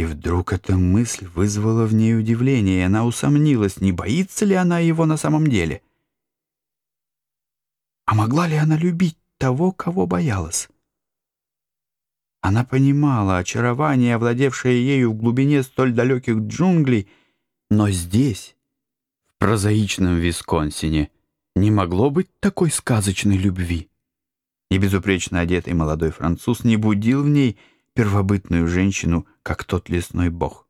И вдруг эта мысль вызвала в ней удивление, и она усомнилась, не боится ли она его на самом деле. А могла ли она любить того, кого боялась? Она понимала очарование, овладевшее ею в глубине столь далеких джунглей, но здесь, в прозаичном Висконсине, не могло быть такой сказочной любви. И безупречно одетый молодой француз не будил в ней первобытную женщину, как тот лесной бог.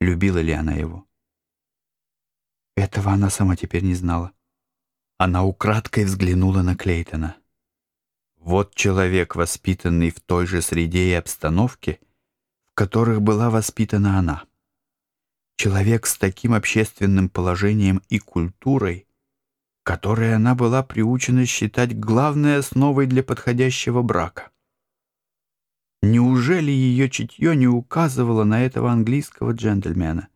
Любила ли она его? Этого она сама теперь не знала. Она украдкой взглянула на Клейтона. Вот человек, воспитанный в той же среде и обстановке, в которых была воспитана она. Человек с таким общественным положением и культурой, которые она была приучена считать главной основой для подходящего брака. Неужели ее чутье не указывало на этого английского джентльмена?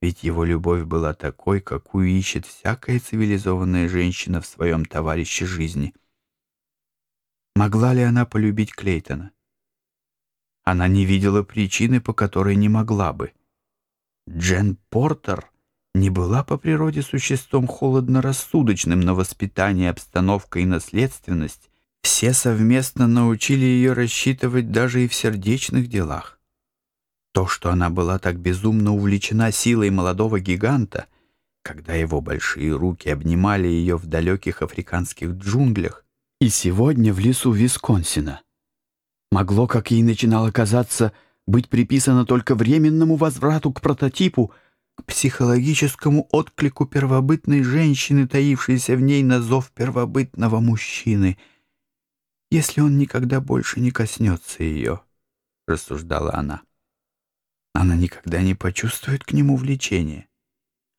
Ведь его любовь была такой, какую ищет всякая цивилизованная женщина в своем товарище жизни — Могла ли она полюбить Клейтона? Она не видела причины, по которой не могла бы. Джен Портер не была по природе существом холодно-рассудочным, но воспитание, обстановка и наследственность все совместно научили ее рассчитывать даже и в сердечных делах. То, что она была так безумно увлечена силой молодого гиганта, когда его большие руки обнимали ее в далеких африканских джунглях, и сегодня в лесу Висконсина. Могло, как ей начинало казаться, быть приписано только временному возврату к прототипу, к психологическому отклику первобытной женщины, таившейся в ней на зов первобытного мужчины. «Если он никогда больше не коснется ее», — рассуждала она, — «она никогда не почувствует к нему влечения.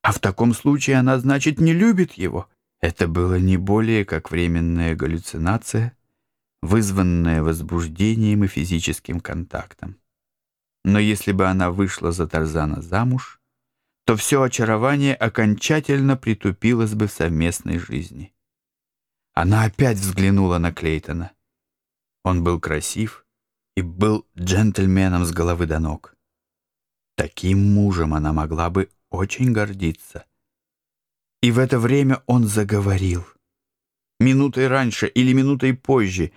А в таком случае она, значит, не любит его». Это было не более как временная галлюцинация, вызванная возбуждением и физическим контактом. Но если бы она вышла за Тарзана замуж, то все очарование окончательно притупилось бы в совместной жизни. Она опять взглянула на Клейтона. Он был красив и был джентльменом с головы до ног. Таким мужем она могла бы очень гордиться. И в это время он заговорил. Минутой раньше или минутой позже.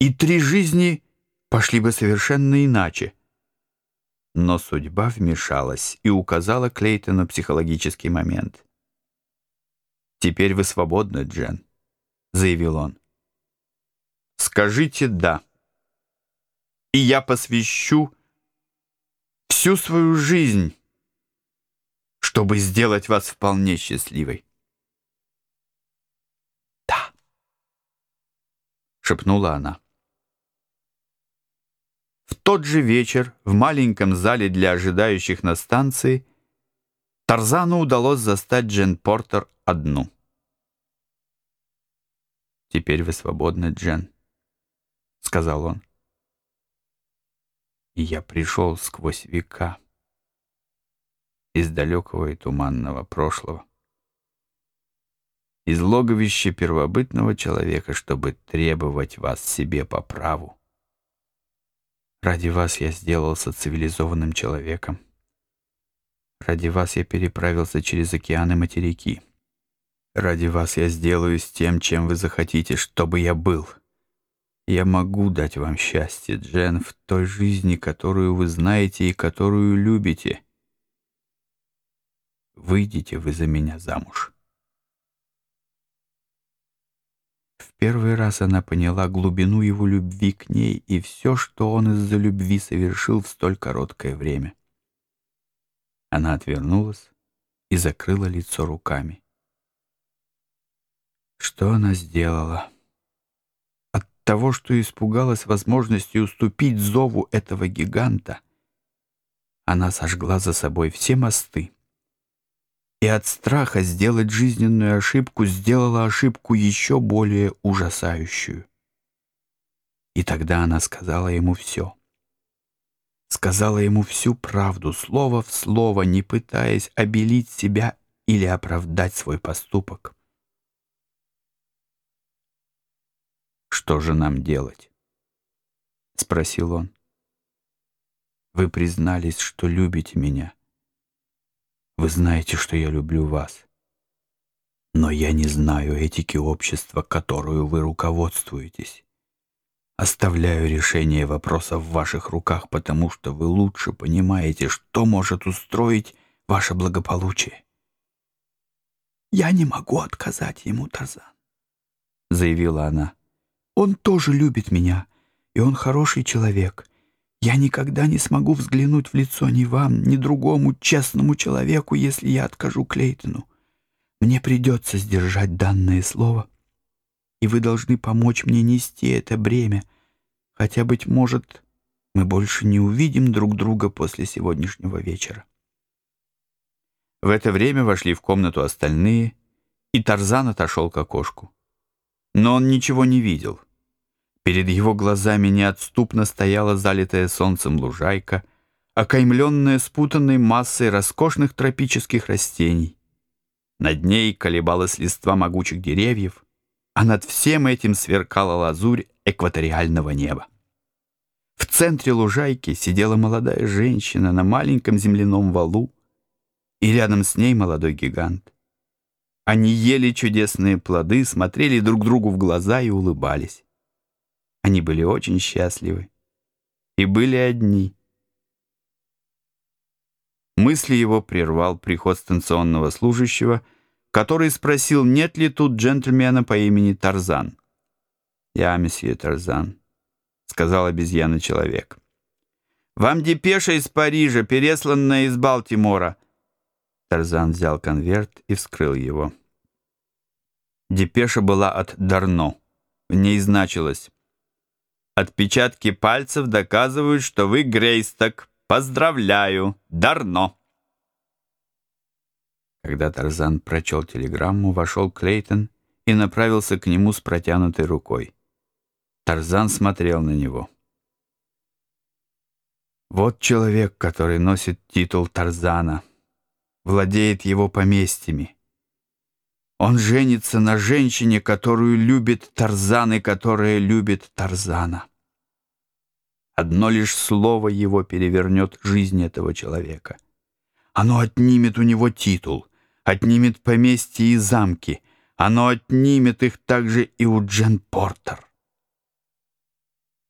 И три жизни пошли бы совершенно иначе. Но судьба вмешалась и указала Клейтону психологический момент. «Теперь вы свободны, Джен», — заявил он. «Скажите «да», и я посвящу всю свою жизнь» чтобы сделать вас вполне счастливой. «Да», — шепнула она. В тот же вечер в маленьком зале для ожидающих на станции Тарзану удалось застать Джен Портер одну. «Теперь вы свободны, Джен», — сказал он. «И я пришел сквозь века» из далекого и туманного прошлого. Из логовища первобытного человека, чтобы требовать вас себе по праву. Ради вас я сделался цивилизованным человеком. Ради вас я переправился через океаны материки. Ради вас я сделаюсь тем, чем вы захотите, чтобы я был. Я могу дать вам счастье, Джен, в той жизни, которую вы знаете и которую любите выйдете вы за меня замуж. В первый раз она поняла глубину его любви к ней и все, что он из-за любви совершил в столь короткое время. Она отвернулась и закрыла лицо руками. Что она сделала? Того, что испугалась возможности уступить зову этого гиганта, она сожгла за собой все мосты, и от страха сделать жизненную ошибку сделала ошибку еще более ужасающую. И тогда она сказала ему все. Сказала ему всю правду, слово в слово, не пытаясь обелить себя или оправдать свой поступок. «Что же нам делать?» — спросил он. Вы признались, что любите меня. Вы знаете, что я люблю вас. Но я не знаю этики общества, которую вы руководствуетесь. Оставляю решение вопроса в ваших руках, потому что вы лучше понимаете, что может устроить ваше благополучие. «Я не могу отказать ему, Тарзан», — заявила она. «Он тоже любит меня, и он хороший человек. Я никогда не смогу взглянуть в лицо ни вам, ни другому честному человеку, если я откажу Клейтону. Мне придется сдержать данное слово, и вы должны помочь мне нести это бремя, хотя, быть может, мы больше не увидим друг друга после сегодняшнего вечера». В это время вошли в комнату остальные, и Тарзан отошел к окошку. Но он ничего не видел. Перед его глазами неотступно стояла залитая солнцем лужайка, окаймленная спутанной массой роскошных тропических растений. Над ней колебалась листва могучих деревьев, а над всем этим сверкала лазурь экваториального неба. В центре лужайки сидела молодая женщина на маленьком земляном валу, и рядом с ней молодой гигант. Они ели чудесные плоды, смотрели друг другу в глаза и улыбались. Они были очень счастливы и были одни. Мысли его прервал приход станционного служащего, который спросил, нет ли тут джентльмена по имени Тарзан. «Я, месье Тарзан», — сказал обезьяна-человек. «Вам депеша из Парижа, пересланная из Балтимора», Тарзан взял конверт и вскрыл его. Депеша была от Дарно. В ней значилось «Отпечатки пальцев доказывают, что вы Грейсток. Поздравляю! Дарно!» Когда Тарзан прочел телеграмму, вошел Клейтон и направился к нему с протянутой рукой. Тарзан смотрел на него. «Вот человек, который носит титул Тарзана», владеет его поместьями. Он женится на женщине, которую любит Тарзан и которая любит Тарзана. Одно лишь слово его перевернет жизнь этого человека. Оно отнимет у него титул, отнимет поместье и замки, оно отнимет их также и у Джен Портер.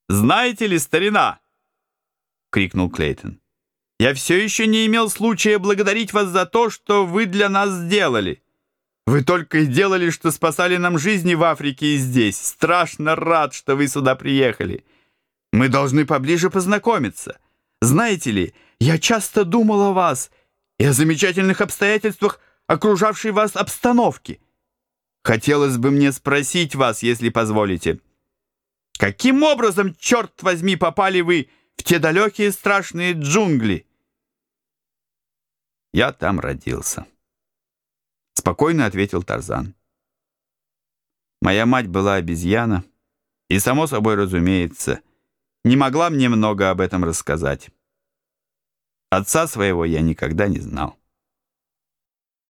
«Знаете ли, старина?» — крикнул Клейтон. Я все еще не имел случая благодарить вас за то, что вы для нас сделали. Вы только и делали, что спасали нам жизни в Африке и здесь. Страшно рад, что вы сюда приехали. Мы должны поближе познакомиться. Знаете ли, я часто думал о вас и о замечательных обстоятельствах окружавшей вас обстановки. Хотелось бы мне спросить вас, если позволите. Каким образом, черт возьми, попали вы в те далекие страшные джунгли. Я там родился. Спокойно ответил Тарзан. Моя мать была обезьяна, и, само собой разумеется, не могла мне много об этом рассказать. Отца своего я никогда не знал.